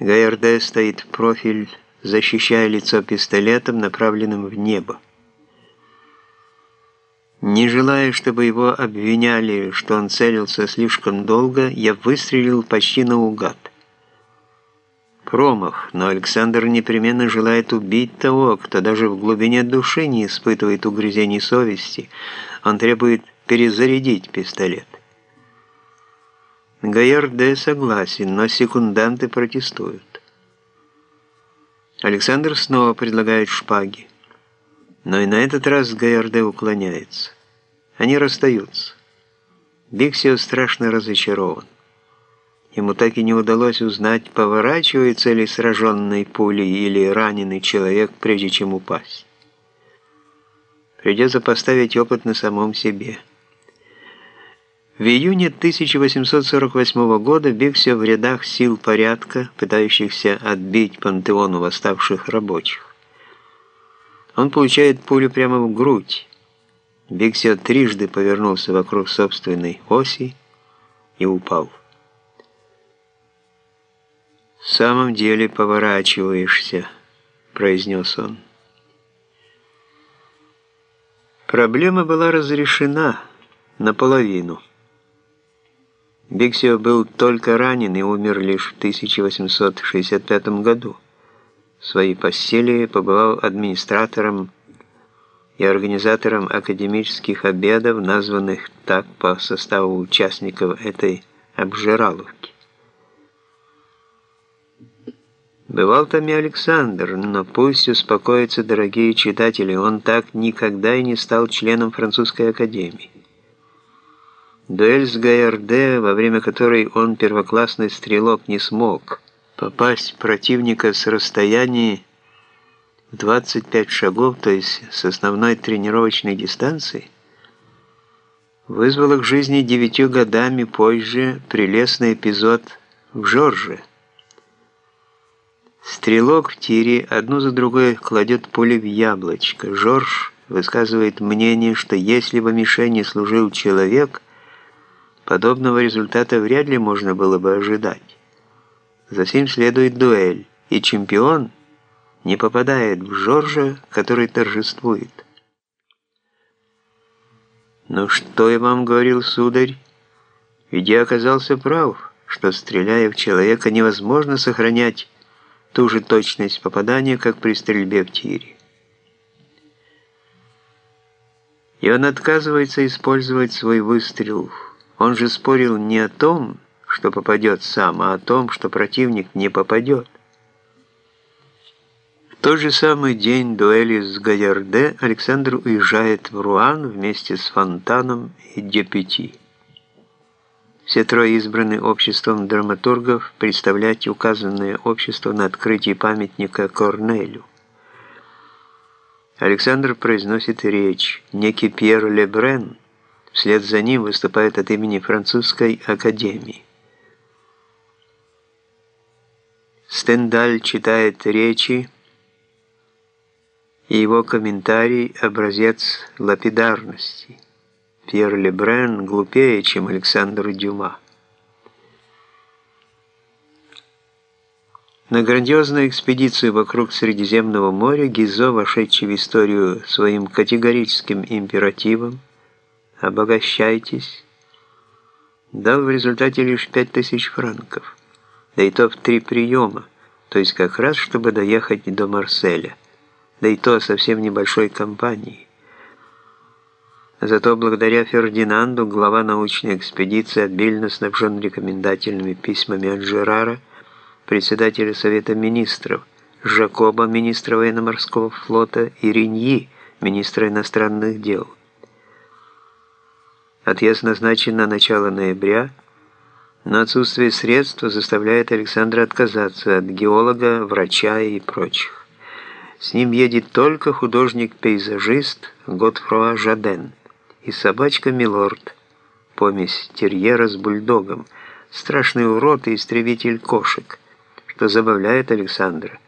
ГРД стоит в профиль, защищая лицо пистолетом, направленным в небо. Не желая, чтобы его обвиняли, что он целился слишком долго, я выстрелил почти наугад. Промах, но Александр непременно желает убить того, кто даже в глубине души не испытывает угрызений совести. Он требует перезарядить пистолет. Гаярде согласен, но секунданты протестуют. Александр снова предлагает шпаги. Но и на этот раз Гаярде уклоняется. Они расстаются. Биксио страшно разочарован. Ему так и не удалось узнать, поворачивается ли сраженной пулей или раненый человек, прежде чем упасть. Придется поставить опыт на самом себе. В июне 1848 года Биксио в рядах сил порядка, пытающихся отбить пантеон восставших рабочих. Он получает пулю прямо в грудь. Биксио трижды повернулся вокруг собственной оси и упал. «В самом деле поворачиваешься», — произнес он. Проблема была разрешена наполовину. Биксио был только ранен и умер лишь в 1865 году. В своей постели побывал администратором и организатором академических обедов, названных так по составу участников этой обжираловки. Бывал там и Александр, но пусть успокоятся дорогие читатели, он так никогда и не стал членом французской академии. Дуэль с Гайарде, во время которой он, первоклассный стрелок, не смог попасть противника с расстояния в 25 шагов, то есть с основной тренировочной дистанции, вызвала к жизни девятью годами позже прелестный эпизод в Жорже. Стрелок в тире одну за другой кладет пули в яблочко. Жорж высказывает мнение, что если бы мишени служил человек – Подобного результата вряд ли можно было бы ожидать. Затем следует дуэль, и чемпион не попадает в Жоржа, который торжествует. «Ну что я вам говорил, сударь? Ведь я оказался прав, что, стреляя в человека, невозможно сохранять ту же точность попадания, как при стрельбе в тире. И он отказывается использовать свой выстрел он же спорил не о том, что попадет сам, а о том, что противник не попадет. В тот же самый день дуэли с Гаярде Александр уезжает в Руан вместе с Фонтаном и Депети. Все трое избраны обществом драматургов представлять указанное общество на открытии памятника Корнелю. Александр произносит речь. Некий Пьер Лебрен – Вслед за ним выступает от имени французской академии. Стендаль читает речи, и его комментарий – образец лапидарности. Пьер Лебрен глупее, чем Александр Дюма. На грандиозную экспедицию вокруг Средиземного моря Гизо, вошедший в историю своим категорическим императивом, обогащайтесь, дал в результате лишь пять тысяч франков, да и то в три приема, то есть как раз, чтобы доехать до Марселя, да и то совсем небольшой компании. Зато благодаря Фердинанду глава научной экспедиции обильно снабжен рекомендательными письмами от Жерара, председателя Совета Министров, Жакоба, министра военно-морского флота, и Риньи, министра иностранных дел. Отъезд назначен на начало ноября, но отсутствие средств заставляет Александра отказаться от геолога, врача и прочих. С ним едет только художник-пейзажист Готфруа Жаден и собачка Милорд, помесь терьера с бульдогом, страшный урод и истребитель кошек, что забавляет Александра,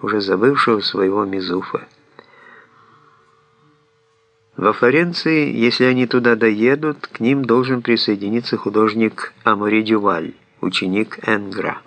уже забывшего своего Мизуфа. Во Флоренции, если они туда доедут, к ним должен присоединиться художник Амори Дюваль, ученик Энгра.